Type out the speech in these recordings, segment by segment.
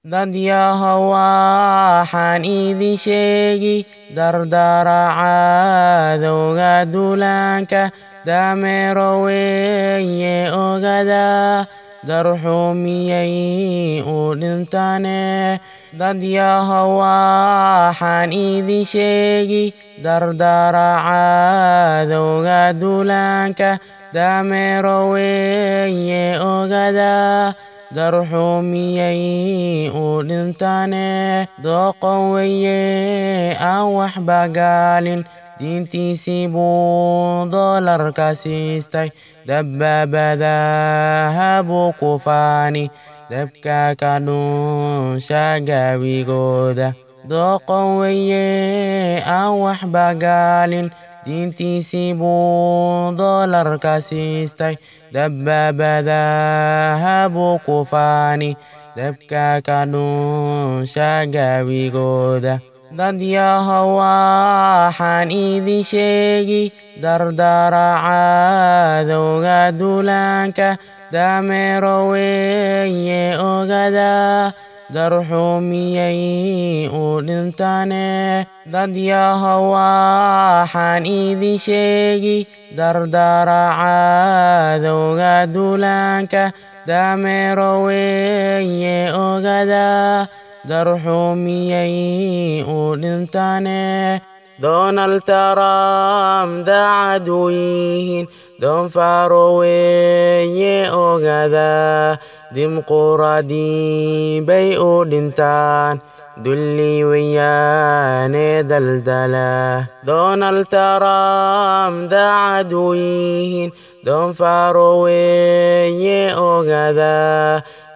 dad yahow waxaan idin sheegi dardara cadowga dameero weeye ogada darxumiyay u dhintane. Dad yahow waxaan idin sheegi dardara cadowga duulaanka dameero weeye ogada darxumiyay u dhintane doqon weye aan waxba gaalin diintiisii buu doolarka siistay dabaabadaha buu ku faani. Dabka ka dhunsha gaabigooda doqon weye aan waxba gaalin diintiisii buu doolarka siistay dabaabadaha buu ku faani dabka ka dhunsha gaabigooda dad yahow waxaan idin sheegi dardara cadowga duulaanka dameero weeye ogada darxumiyay u dhintane dad yahow waxaan idin sheegi dardara cadowga duulaanka dameero weeye ogada. Darxumiyay u dhintane donald trump daacad u yihiin doonfaro weeye ogada dimquradi bay u dhintaan dulli weyaane daldala. Donald trump daacad u yihiin doonfaro weeye ogada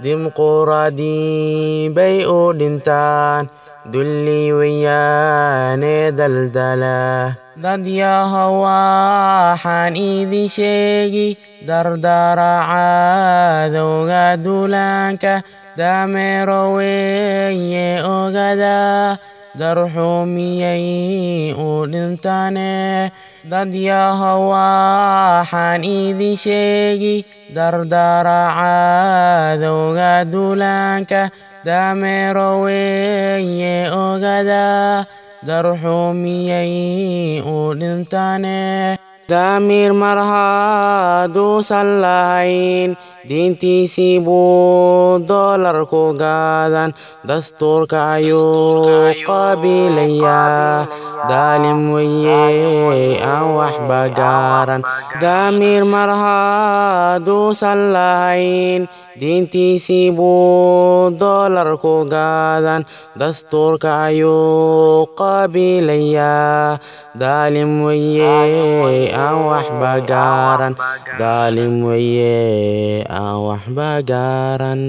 dimquradi bay u dhintaan dulli weyaane daldala dad yahow waxaan idin sheegi dardara cadowga duulaanka dameero weeye ogada darxumiyay u dhintane dad yahow waxaan idin sheegi dardara cadowga duulaanka dameero weeye ogada darxumiyay u dhintane. Daamiir mar hadduusan lahayn diintiisii buu doolar ku gaadan. Dastuurka ayuu qabiilayaa daalim weye aan waxba gaaran daamiir mar hadduusan lahayn diintiisii buu doolar ku gaadan dastuurka ayuu qabiilayaa daalim weye aan waxba gaaran daalim weye aan waxba gaaran